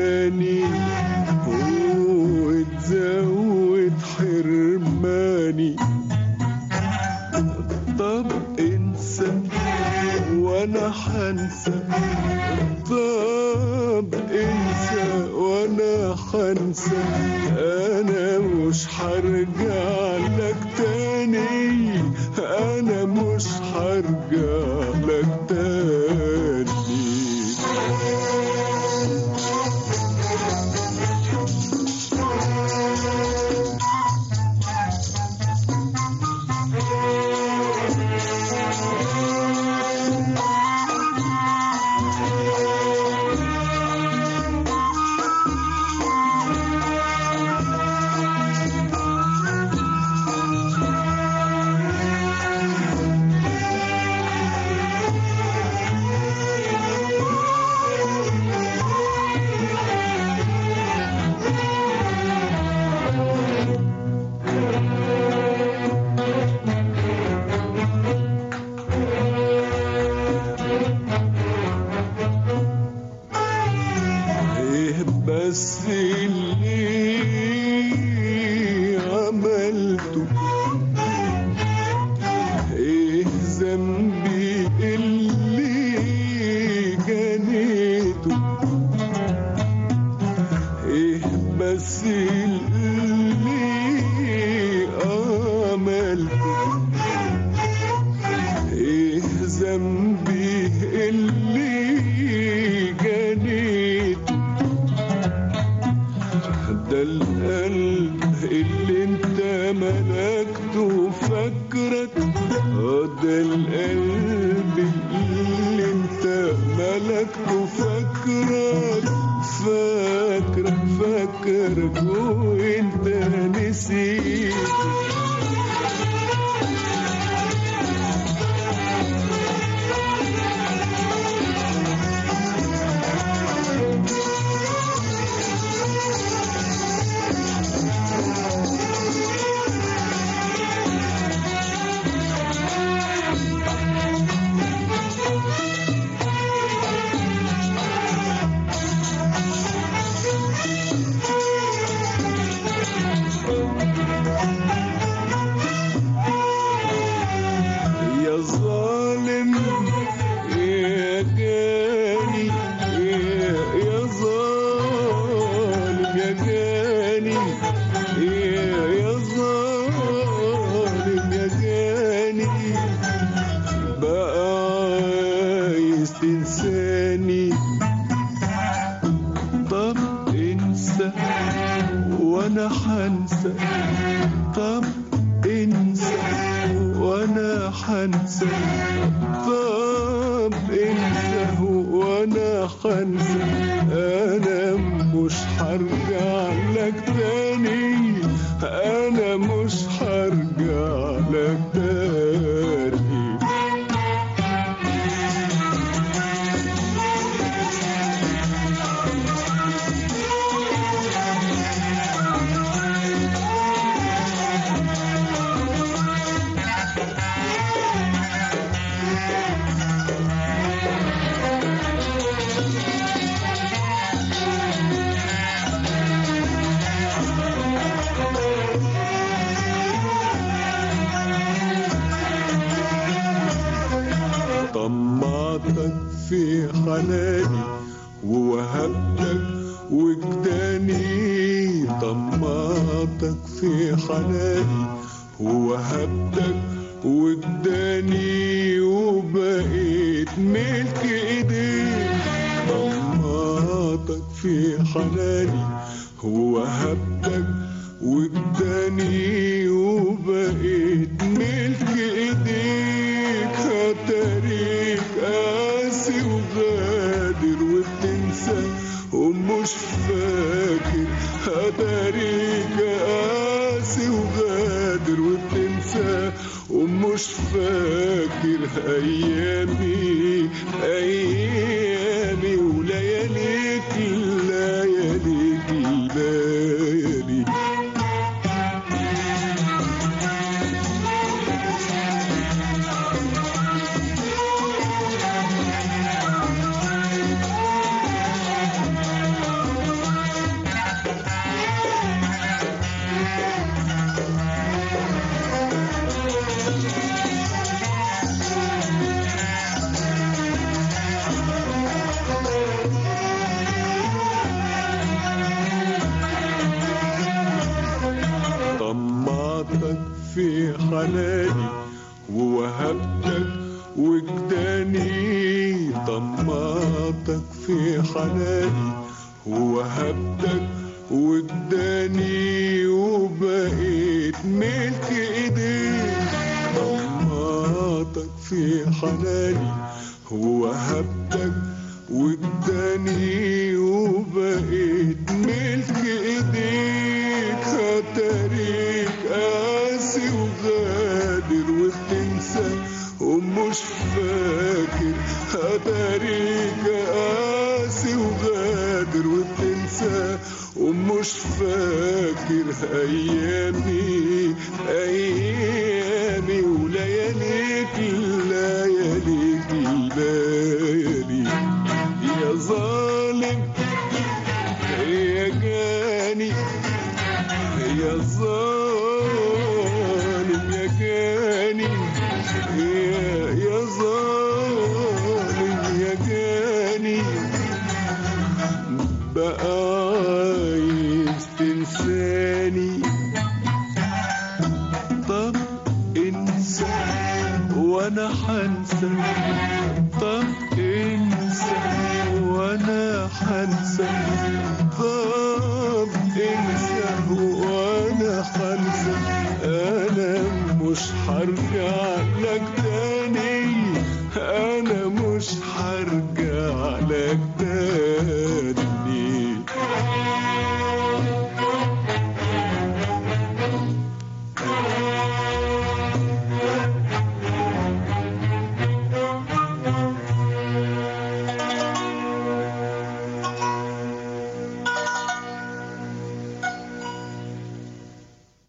تاني وتزود حرماني. طب انسى وأنا حنسى طب انسى وأنا حنسى أنا مش هرجع لك تاني. أنا مش هرجع لك تاني. ملكته آه ده القلب اللي انت ملكته فاكرك فاكرك فاكرك وأنا حنسى طب انسى وأنا حنسى أنا مش هرجع لك تاني أنا مش هرجع طمعتك في حناني ووهبتك وجداني طمعتك في حناني ووهبتك وجداني وبقيت ملك ايديك طمعتك في حناني ووهبتك وجداني وبقيت ملك ايديك وغادر وبتنسى ومش فاكر هتاريك قاسي وغادر وبتنسى ومش فاكر أيامي أيامي. حناني ووهبتك وجداني طمعتك في حناني. ووهبتك وجداني وبقيت ملك ايديك طمعتك في حناني. ووهبتك وجداني وبقيت ومش فاكر أيامي أيامي ولياليك لياليك لياليك يا ظالم يا جاني يا ظالم. تنساني طب انسى وأنا حنسى طب انسى وأنا حنسى